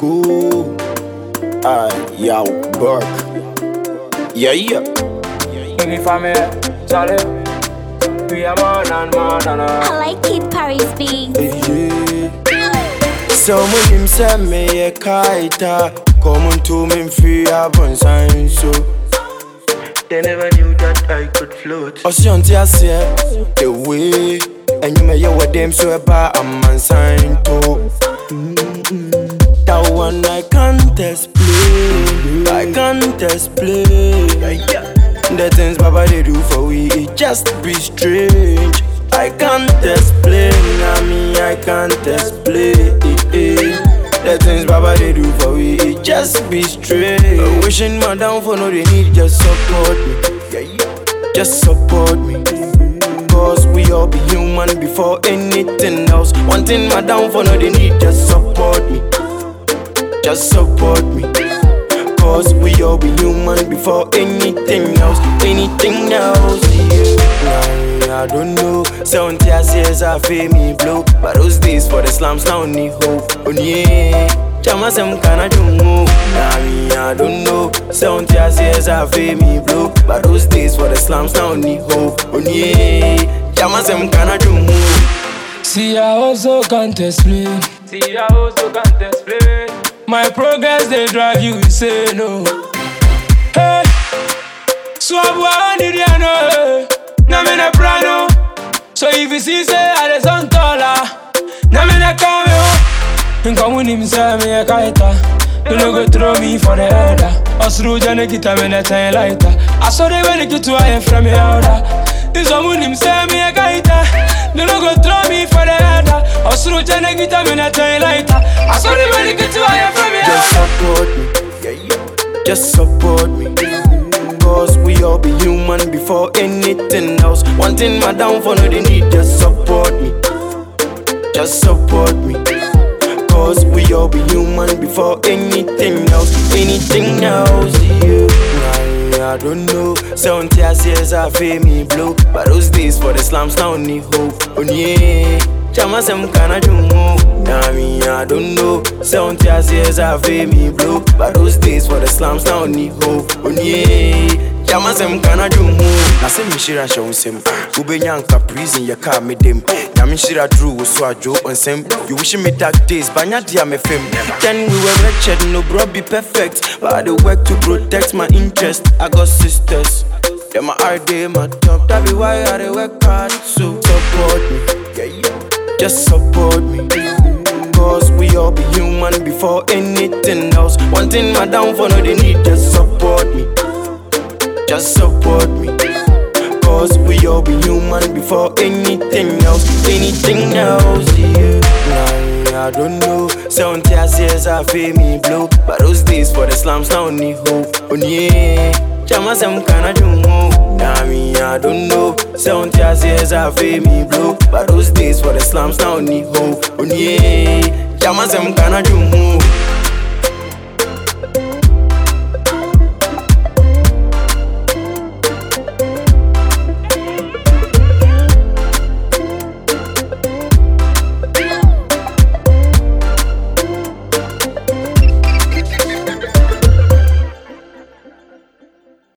go. Ah, yo, Burke. Yeah, yeah. Baby family, Charlie. We are more than more than a. I like Kid Paris beats. Yeah. Someone him send me a kite. Come to me free up on sign so. They never knew that I could float. Oshanti I say the way, and you may hear what them so about a man sign to. That one I can't explain. I can't explain. The things Baba they do for we, it just be strange. I can't explain, I mean I can't explain. The things Baba they do for we, it just be strange. Wishing my downfall, no they need just support me. Just support me. Cause we all be human before anything else. One thing my downfall, no they need just support me. Just support me. Cause we all be human before anything else. Anything else, yeah. Nah, I don't know. Seventy years I feel me blow. But those days for the slums now need hope. Oh yeah. Chama sem kana jumu. Nah, me I don't know. Seventy years I feel me blow. But those days for the slums now need hope. Oh yeah. Chama sem kana jumu. See, I also can't explain. See, I also can't explain. My progress, they drive you insane, oh. no. Hey, I'm one idiot, no. Now me na plano. Oh. So if you see, say, I the son taller. Now me na come here. Nka wuni msa me oh. a kaita. You no go throw me for the elder. Osru jana kita me na ten lighter. I saw the way kitu I am from me elder. This one wuni msa Osru jana kita me na ten lighter. I saw the way kitu I am from me Just support me. Just support me. Cause we all be human before anything else. One thing my downfall, no, they need just support me. Just support me. Cause we all be human before anything else. Anything else, yeah. I don't know. Seventy years I feel me blow. But those days for the slums now need hope. Oh yeah. Chama kana jumu. Nah, me I don't know. Seventy years I feel me blow. But those days for the slums now need hope. Oh yeah. Chama sem kana jumu. Na se mi shira hyɛ wo nsɛm wobɛnya nka prison yɛ kaa me dem nyame nhyira duru wo so adwo nsɛm you wish me dark days banya de a mefem then we were wretched no bro be perfect but i work to protect my interest i got sisters yeah, my dey my top that be why i dey work hard so support me yeah, yeah. Just support me Cause we all be human before anything else. One thing my downfall, no, they need just support me just support me. Cause we all be human before anything else, anything else, yeah. I don't know. Seventy years I feel me blue. but those days for the slums now need hope. Oh yeah, chama sem kana jumu. Me I don't know. Seventy years I feel me blow, but those days for the slums now need hope. Oh yeah, chama sem kana jumu.